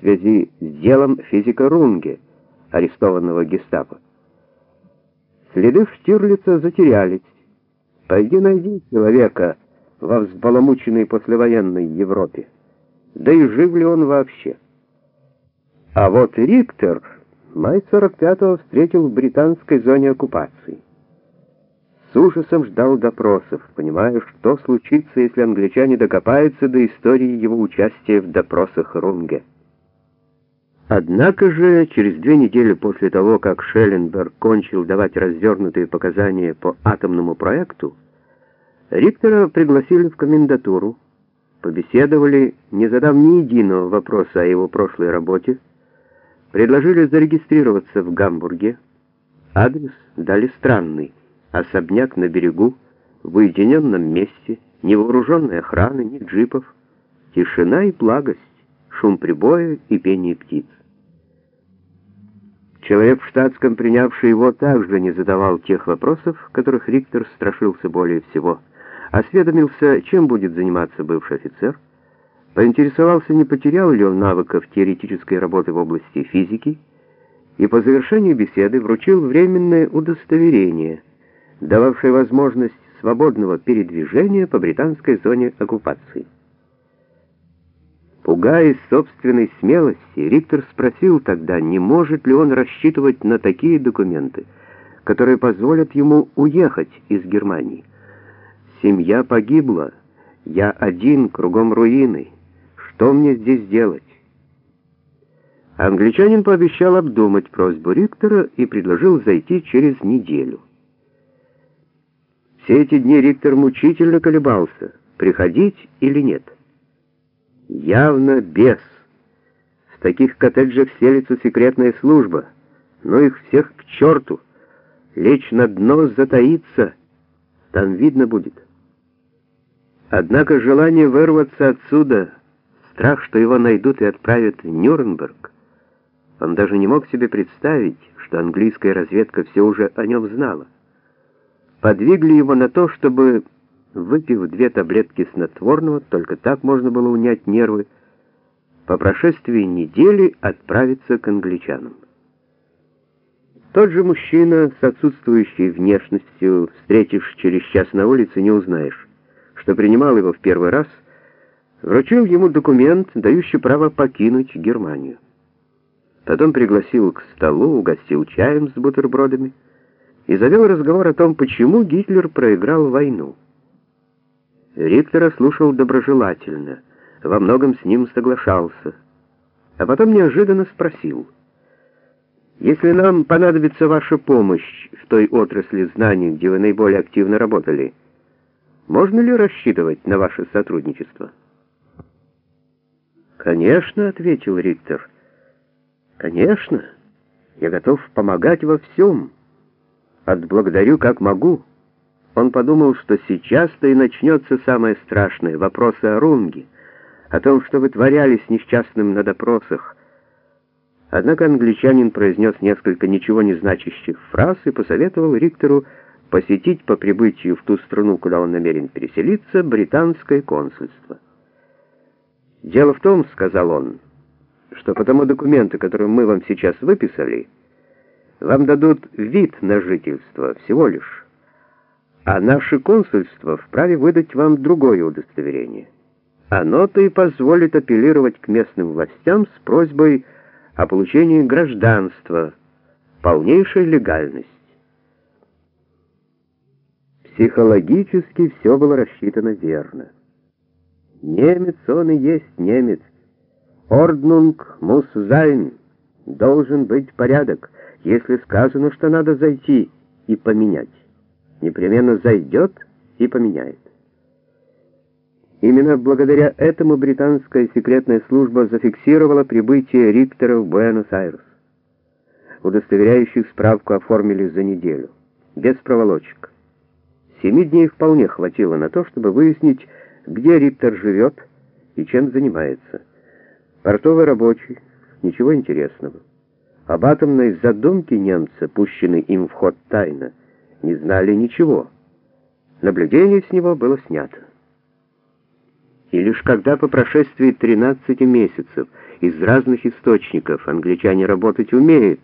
связи с делом физика Рунге, арестованного гестапо. Следы Штирлица затерялись. Пойди найди человека во взбаламученной послевоенной Европе. Да и жив ли он вообще? А вот Риктер май 45-го встретил в британской зоне оккупации. С ужасом ждал допросов, понимая, что случится, если англичане докопаются до истории его участия в допросах Рунге. Однако же, через две недели после того, как Шелленберг кончил давать развернутые показания по атомному проекту, Риктора пригласили в комендатуру, побеседовали, не задав ни единого вопроса о его прошлой работе, предложили зарегистрироваться в Гамбурге. Адрес дали странный особняк на берегу, в уединенном месте, ни вооруженной охраны, ни джипов, тишина и благость, шум прибоя и пение птиц. Человек в штатском, принявший его, также не задавал тех вопросов, которых Риктор страшился более всего. Осведомился, чем будет заниматься бывший офицер, поинтересовался, не потерял ли он навыков теоретической работы в области физики, и по завершению беседы вручил временное удостоверение – дававшей возможность свободного передвижения по британской зоне оккупации. Пугаясь собственной смелости, Риктор спросил тогда, не может ли он рассчитывать на такие документы, которые позволят ему уехать из Германии. «Семья погибла, я один, кругом руины. Что мне здесь делать?» Англичанин пообещал обдумать просьбу Риктора и предложил зайти через неделю. Все эти дни Риктор мучительно колебался, приходить или нет. Явно без. В таких коттеджах селится секретная служба, но их всех к черту. Лечь на дно, затаиться, там видно будет. Однако желание вырваться отсюда, страх, что его найдут и отправят в Нюрнберг, он даже не мог себе представить, что английская разведка все уже о нем знала подвигли его на то, чтобы, выпив две таблетки снотворного, только так можно было унять нервы, по прошествии недели отправиться к англичанам. Тот же мужчина с отсутствующей внешностью, встретишь через час на улице, не узнаешь, что принимал его в первый раз, вручил ему документ, дающий право покинуть Германию. Потом пригласил к столу, угостил чаем с бутербродами, и завел разговор о том, почему Гитлер проиграл войну. Риттера слушал доброжелательно, во многом с ним соглашался, а потом неожиданно спросил, «Если нам понадобится ваша помощь в той отрасли знаний, где вы наиболее активно работали, можно ли рассчитывать на ваше сотрудничество?» «Конечно», — ответил Риттер, — «конечно, я готов помогать во всем». Отблагодарю как могу. Он подумал, что сейчас-то и начнется самое страшное — вопросы о Рунге, о том, что вытворяли с несчастным на допросах. Однако англичанин произнес несколько ничего не значащих фраз и посоветовал Риктору посетить по прибытию в ту страну, куда он намерен переселиться, британское консульство. «Дело в том, — сказал он, — что по тому документу, который мы вам сейчас выписали, — вам дадут вид на жительство всего лишь, а наше консульство вправе выдать вам другое удостоверение. Оно-то и позволит апеллировать к местным властям с просьбой о получении гражданства, полнейшей легальность. Психологически все было рассчитано верно. Немец он и есть немец. Орднунг sein. Должен быть порядок если сказано, что надо зайти и поменять. Непременно зайдет и поменяет. Именно благодаря этому британская секретная служба зафиксировала прибытие Риктора в Буэнос-Айрес. Удостоверяющих справку оформили за неделю, без проволочек. Семи дней вполне хватило на то, чтобы выяснить, где Риктор живет и чем занимается. Портовый рабочий, ничего интересного. Об атомной задумке немца, пущенной им в ход тайно, не знали ничего. Наблюдение с него было снято. И лишь когда по прошествии 13 месяцев из разных источников англичане работать умеют,